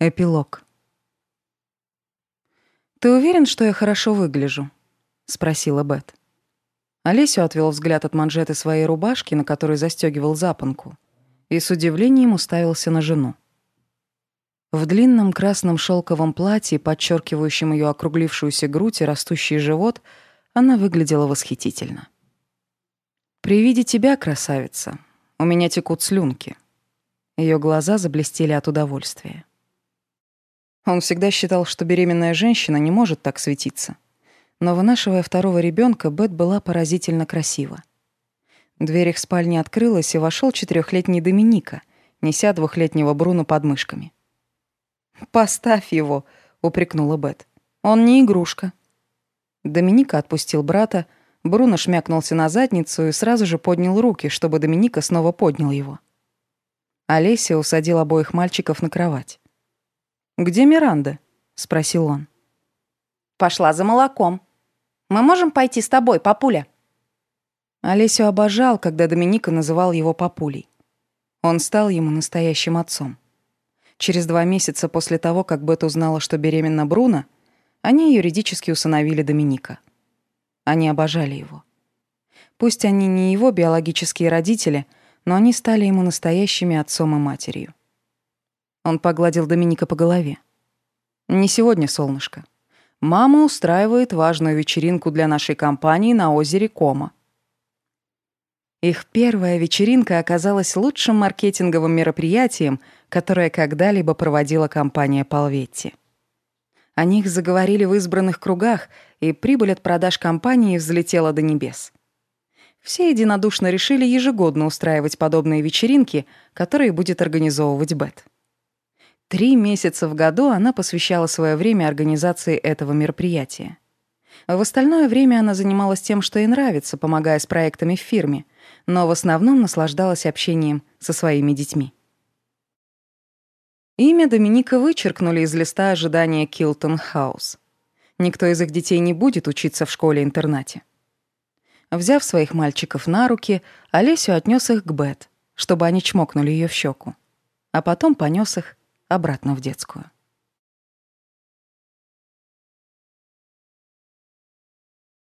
Эпилог. «Ты уверен, что я хорошо выгляжу?» — спросила Бет. Олесю отвел взгляд от манжеты своей рубашки, на которой застегивал запонку, и с удивлением уставился на жену. В длинном красном шелковом платье, подчеркивающем ее округлившуюся грудь и растущий живот, она выглядела восхитительно. «При виде тебя, красавица, у меня текут слюнки». Ее глаза заблестели от удовольствия. Он всегда считал, что беременная женщина не может так светиться. Но вынашивая второго ребенка, Бет была поразительно красива. Дверь их спальни открылась, и вошел четырехлетний Доминика, неся двухлетнего Бруно под мышками. «Поставь его», — упрекнула Бет. «Он не игрушка». Доминика отпустил брата, Бруно шмякнулся на задницу и сразу же поднял руки, чтобы Доминика снова поднял его. Олеся усадил обоих мальчиков на кровать. «Где Миранда?» — спросил он. «Пошла за молоком. Мы можем пойти с тобой, папуля?» Олесю обожал, когда Доминика называл его папулей. Он стал ему настоящим отцом. Через два месяца после того, как Бет узнала, что беременна Бруно, они юридически усыновили Доминика. Они обожали его. Пусть они не его биологические родители, но они стали ему настоящими отцом и матерью. Он погладил Доминика по голове. «Не сегодня, солнышко. Мама устраивает важную вечеринку для нашей компании на озере Кома». Их первая вечеринка оказалась лучшим маркетинговым мероприятием, которое когда-либо проводила компания Полветти. О них заговорили в избранных кругах, и прибыль от продаж компании взлетела до небес. Все единодушно решили ежегодно устраивать подобные вечеринки, которые будет организовывать Бет. Три месяца в году она посвящала свое время организации этого мероприятия. В остальное время она занималась тем, что ей нравится, помогая с проектами в фирме, но в основном наслаждалась общением со своими детьми. Имя Доминика вычеркнули из листа ожидания Килтон Хаус. Никто из их детей не будет учиться в школе-интернате. Взяв своих мальчиков на руки, Олесю отнес их к Бет, чтобы они чмокнули ее в щеку, а потом понес их обратно в детскую.